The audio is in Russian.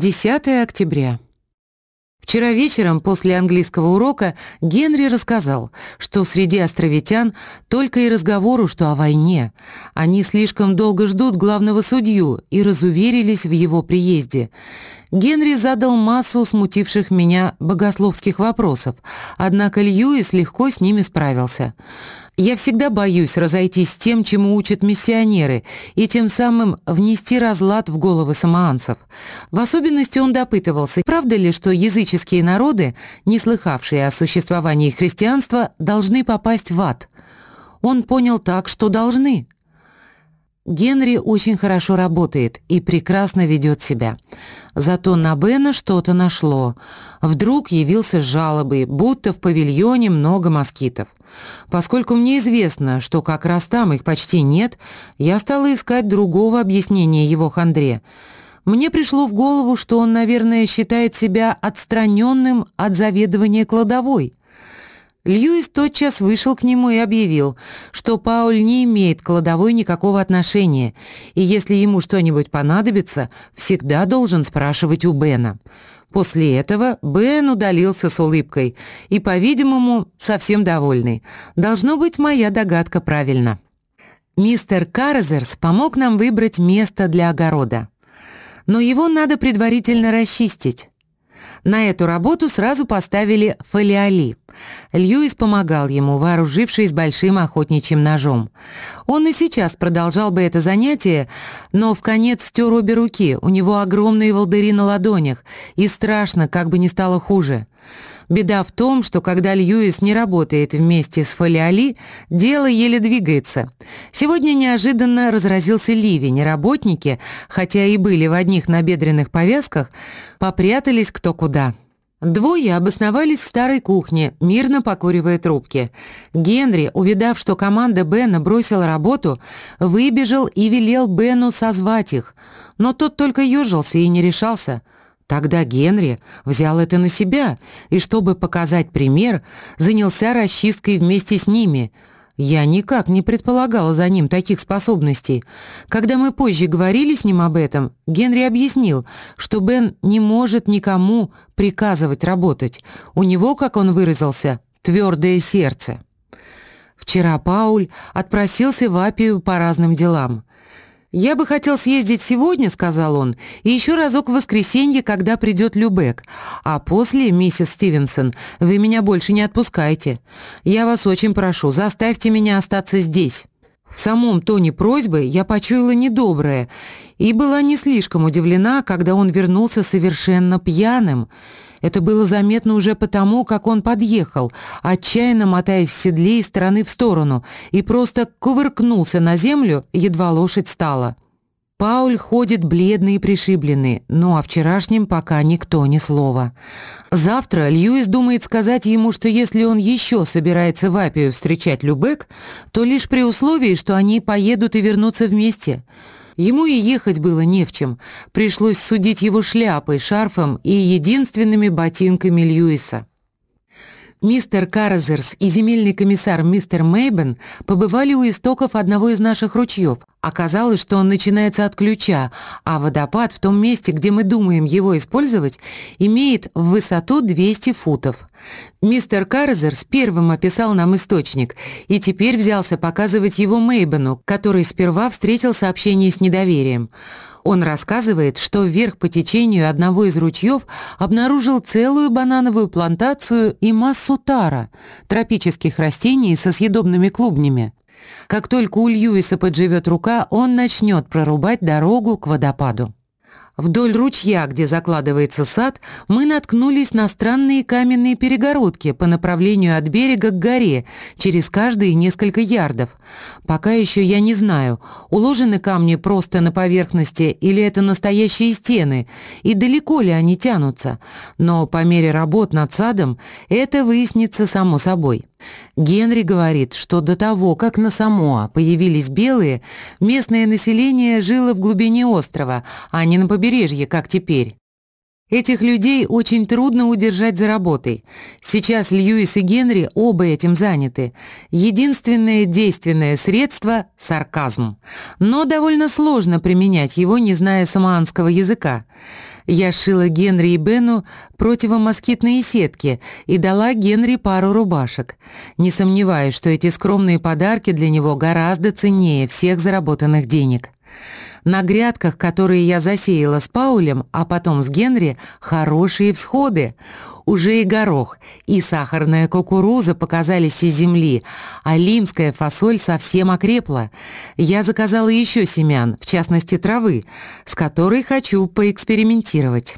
10 октября. Вчера вечером после английского урока Генри рассказал, что среди островитян только и разговору, что о войне. Они слишком долго ждут главного судью и разуверились в его приезде. Генри задал массу смутивших меня богословских вопросов, однако Льюис легко с ними справился. Я всегда боюсь разойтись с тем, чему учат миссионеры, и тем самым внести разлад в головы самоанцев. В особенности он допытывался, правда ли, что языческие народы, не слыхавшие о существовании христианства, должны попасть в ад. Он понял так, что должны. Генри очень хорошо работает и прекрасно ведет себя. Зато на Бена что-то нашло. Вдруг явился с жалобой, будто в павильоне много москитов. Поскольку мне известно, что как раз там их почти нет, я стала искать другого объяснения его хандре. Мне пришло в голову, что он, наверное, считает себя отстраненным от заведования кладовой. Льюис тотчас вышел к нему и объявил, что Пауль не имеет к кладовой никакого отношения, и если ему что-нибудь понадобится, всегда должен спрашивать у Бена. После этого Бен удалился с улыбкой и, по-видимому, совсем довольный. Должно быть, моя догадка правильна. Мистер Карзерс помог нам выбрать место для огорода. Но его надо предварительно расчистить. На эту работу сразу поставили фолиоли. Льюис помогал ему, вооружившись большим охотничьим ножом. Он и сейчас продолжал бы это занятие, но в конец стер обе руки, у него огромные волдыри на ладонях, и страшно, как бы не стало хуже. Беда в том, что когда Льюис не работает вместе с Фолиали, дело еле двигается. Сегодня неожиданно разразился ливень, и работники, хотя и были в одних набедренных повязках, попрятались кто куда. Двое обосновались в старой кухне, мирно покуривая трубки. Генри, увидав, что команда Бена бросила работу, выбежал и велел Бену созвать их, но тот только ёжился и не решался – Тогда Генри взял это на себя и, чтобы показать пример, занялся расчисткой вместе с ними. Я никак не предполагала за ним таких способностей. Когда мы позже говорили с ним об этом, Генри объяснил, что Бен не может никому приказывать работать. У него, как он выразился, твердое сердце. Вчера Пауль отпросился в Апию по разным делам. «Я бы хотел съездить сегодня», — сказал он, «и еще разок в воскресенье, когда придет Любек. А после, миссис Стивенсон, вы меня больше не отпускайте. Я вас очень прошу, заставьте меня остаться здесь». В самом тоне просьбы я почуяла недоброе и была не слишком удивлена, когда он вернулся совершенно пьяным. Это было заметно уже потому, как он подъехал, отчаянно мотаясь в седле из стороны в сторону, и просто кувыркнулся на землю, едва лошадь стала. Пауль ходит бледный и пришибленный, но о вчерашнем пока никто ни слова. Завтра Льюис думает сказать ему, что если он еще собирается в Апию встречать Любек, то лишь при условии, что они поедут и вернутся вместе – Ему и ехать было не в чем. Пришлось судить его шляпой, шарфом и единственными ботинками Льюиса. Мистер Карзерс и земельный комиссар мистер Мейбен побывали у истоков одного из наших ручьев. Оказалось, что он начинается от ключа, а водопад в том месте, где мы думаем его использовать, имеет в высоту 200 футов. Мистер Карзерс первым описал нам источник и теперь взялся показывать его Мейбену, который сперва встретил сообщение с недоверием. Он рассказывает, что вверх по течению одного из ручьев обнаружил целую банановую плантацию и массу тара, тропических растений со съедобными клубнями. Как только у Льюиса подживет рука, он начнет прорубать дорогу к водопаду. Вдоль ручья, где закладывается сад, мы наткнулись на странные каменные перегородки по направлению от берега к горе, через каждые несколько ярдов. Пока еще я не знаю, уложены камни просто на поверхности или это настоящие стены, и далеко ли они тянутся, но по мере работ над садом это выяснится само собой. Генри говорит, что до того, как на Самоа появились белые, местное население жило в глубине острова, а не на побережье, как теперь. Этих людей очень трудно удержать за работой. Сейчас Льюис и Генри оба этим заняты. Единственное действенное средство — сарказм. Но довольно сложно применять его, не зная самоанского языка. Я шила Генри и Бену противомоскитные сетки и дала Генри пару рубашек. Не сомневаюсь, что эти скромные подарки для него гораздо ценнее всех заработанных денег. На грядках, которые я засеяла с Паулем, а потом с Генри, хорошие всходы. Уже и горох, и сахарная кукуруза показались из земли, а лимская фасоль совсем окрепла. Я заказала еще семян, в частности травы, с которой хочу поэкспериментировать.